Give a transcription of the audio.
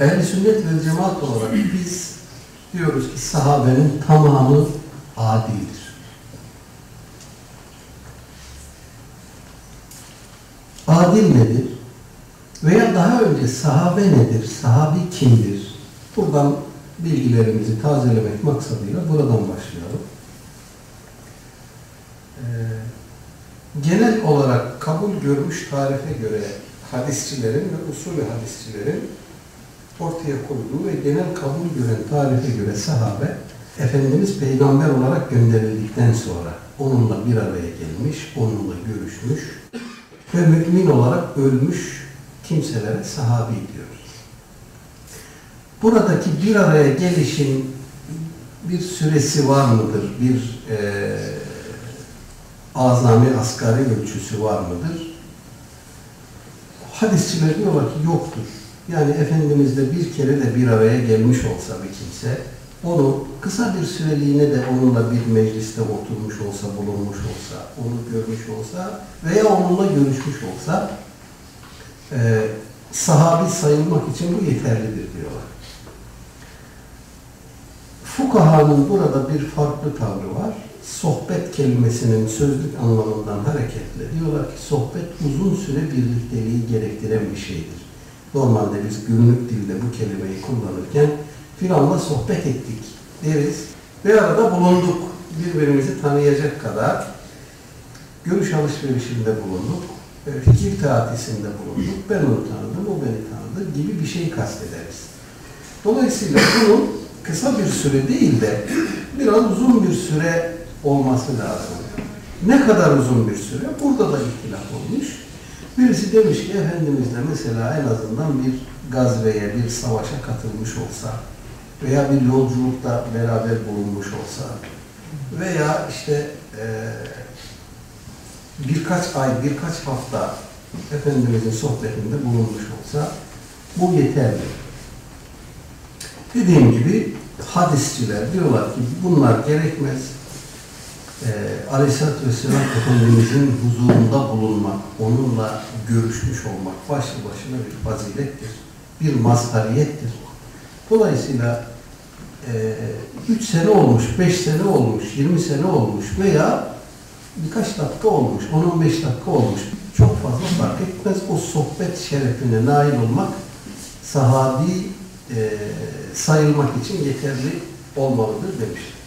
Ehl-i sünnet ve cemaat olarak biz diyoruz ki sahabenin tamamı adildir. Adil nedir? Veya daha önce sahabe nedir? Sahabi kimdir? Buradan bilgilerimizi tazelemek maksadıyla buradan başlayalım. Ee, genel olarak kabul görmüş tarife göre hadisçilerin ve usulü hadisçilerin ortaya koyduğu ve genel kabul gören tarife göre sahabe Efendimiz peygamber olarak gönderildikten sonra onunla bir araya gelmiş, onunla görüşmüş ve mümin olarak ölmüş kimselere sahabi diyoruz. Buradaki bir araya gelişin bir süresi var mıdır? Bir e, azami asgari ölçüsü var mıdır? Hadisçiler diyorlar ki yoktur. Yani Efendimiz'de bir kere de bir araya gelmiş olsa bir kimse, onu kısa bir süreliğine de onunla bir mecliste oturmuş olsa, bulunmuş olsa, onu görmüş olsa veya onunla görüşmüş olsa e, sahabi sayılmak için bu yeterlidir diyorlar. Fukahanın burada bir farklı tavrı var. Sohbet kelimesinin sözlük anlamından hareketle diyorlar ki sohbet uzun süre birlikteliği gerektiren bir şeydir. Normalde biz günlük dilde bu kelimeyi kullanırken filanla sohbet ettik deriz. Bir arada bulunduk. Birbirimizi tanıyacak kadar görüş alışverişinde bulunduk. Fikir taatisinde bulunduk. Ben onu tanıdım, o beni tanıdı gibi bir şey kastederiz. Dolayısıyla bunun kısa bir süre değil de biraz uzun bir süre olması lazım. Ne kadar uzun bir süre? Burada da ihtilaf olmuş. Birisi demiş ki Efendimizle mesela en azından bir gazveye, bir savaşa katılmış olsa veya bir yolculukta beraber bulunmuş olsa veya işte e, birkaç ay, birkaç hafta Efendimizin sohbetinde bulunmuş olsa bu yeterli. Dediğim gibi hadisçiler diyorlar ki bunlar gerekmez. Ee, Aleyhisselatü Vesselam Efendimizin huzurunda bulunmak, onunla görüşmüş olmak başlı başına bir fazilettir. Bir mazhariyettir. Dolayısıyla e, üç sene olmuş, beş sene olmuş, yirmi sene olmuş veya birkaç dakika olmuş, 10-15 dakika olmuş. Çok fazla fark etmez. O sohbet şerefine nail olmak sahabi e, sayılmak için yeterli olmalıdır demiştir.